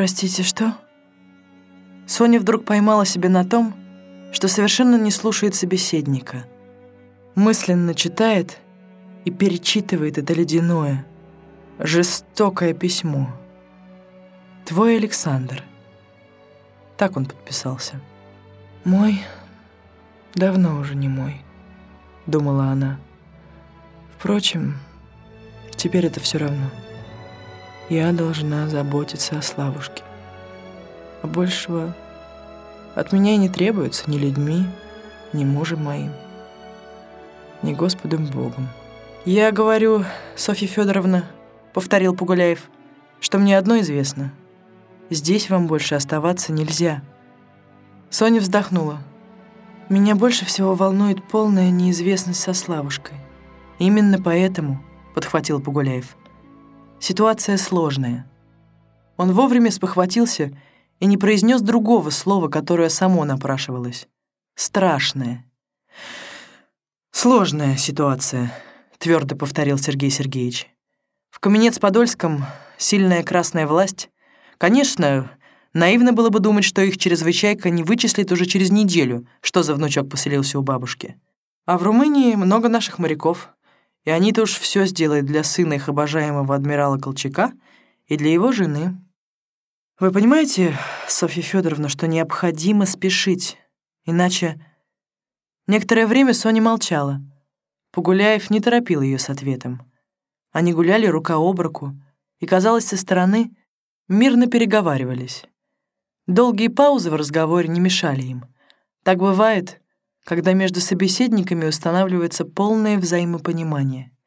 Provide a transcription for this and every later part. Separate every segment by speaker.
Speaker 1: «Простите, что?» Соня вдруг поймала себя на том, что совершенно не слушает собеседника. Мысленно читает и перечитывает это ледяное, жестокое письмо. «Твой Александр». Так он подписался. «Мой давно уже не мой», — думала она. «Впрочем, теперь это все равно. Я должна заботиться о Славушке. А большего от меня и не требуется ни людьми, ни мужем моим, ни Господом Богом. «Я говорю, Софья Федоровна, повторил Пугуляев, что мне одно известно. Здесь вам больше оставаться нельзя». Соня вздохнула. «Меня больше всего волнует полная неизвестность со Славушкой. Именно поэтому, — подхватил Пугуляев, — ситуация сложная. Он вовремя спохватился и не произнес другого слова, которое само напрашивалось. Страшное. «Сложная ситуация», — твердо повторил Сергей Сергеевич. «В Каменец-Подольском сильная красная власть. Конечно, наивно было бы думать, что их чрезвычайка не вычислит уже через неделю, что за внучок поселился у бабушки. А в Румынии много наших моряков, и они-то уж все сделают для сына их обожаемого адмирала Колчака и для его жены». Вы понимаете, Софья Федоровна, что необходимо спешить, иначе... Некоторое время Соня молчала. Погуляев не торопил ее с ответом. Они гуляли рука об руку, и, казалось, со стороны мирно переговаривались. Долгие паузы в разговоре не мешали им. Так бывает, когда между собеседниками устанавливается полное взаимопонимание —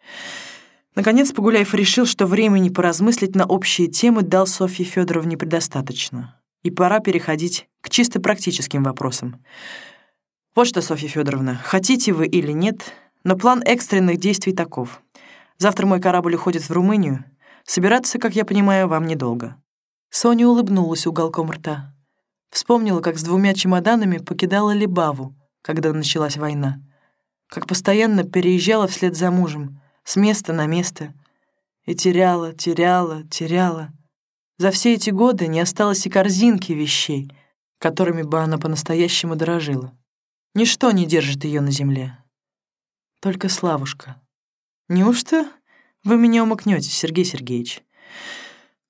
Speaker 1: Наконец Погуляев решил, что времени поразмыслить на общие темы дал Софье Федоровне предостаточно, и пора переходить к чисто практическим вопросам. Вот что, Софья Федоровна, хотите вы или нет, но план экстренных действий таков. Завтра мой корабль уходит в Румынию. Собираться, как я понимаю, вам недолго. Соня улыбнулась уголком рта. Вспомнила, как с двумя чемоданами покидала Либаву, когда началась война. Как постоянно переезжала вслед за мужем — с места на место. И теряла, теряла, теряла. За все эти годы не осталось и корзинки вещей, которыми бы она по-настоящему дорожила. Ничто не держит ее на земле. Только Славушка. Неужто вы меня умыкнете, Сергей Сергеевич?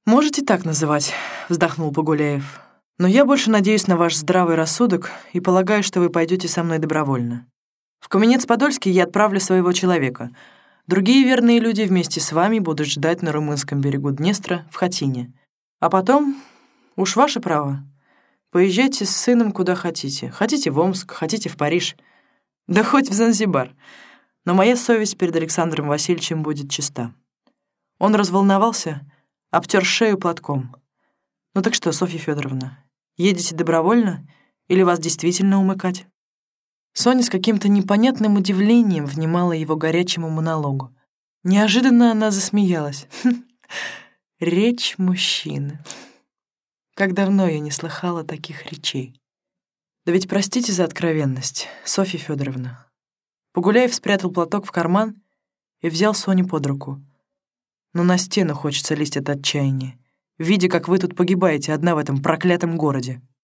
Speaker 1: Можете так называть, вздохнул Погуляев. Но я больше надеюсь на ваш здравый рассудок и полагаю, что вы пойдете со мной добровольно. В Каменец-Подольский я отправлю своего человека — Другие верные люди вместе с вами будут ждать на румынском берегу Днестра в Хатине. А потом, уж ваше право, поезжайте с сыном куда хотите. Хотите в Омск, хотите в Париж, да хоть в Занзибар. Но моя совесть перед Александром Васильевичем будет чиста. Он разволновался, обтер шею платком. «Ну так что, Софья Федоровна, едете добровольно или вас действительно умыкать?» Соня с каким-то непонятным удивлением внимала его горячему монологу. Неожиданно она засмеялась. Речь мужчины. Как давно я не слыхала таких речей. Да ведь простите за откровенность, Софья Федоровна. Погуляев спрятал платок в карман и взял Соню под руку. Но на стену хочется лезть от отчаяния, видя, как вы тут погибаете одна в этом проклятом городе.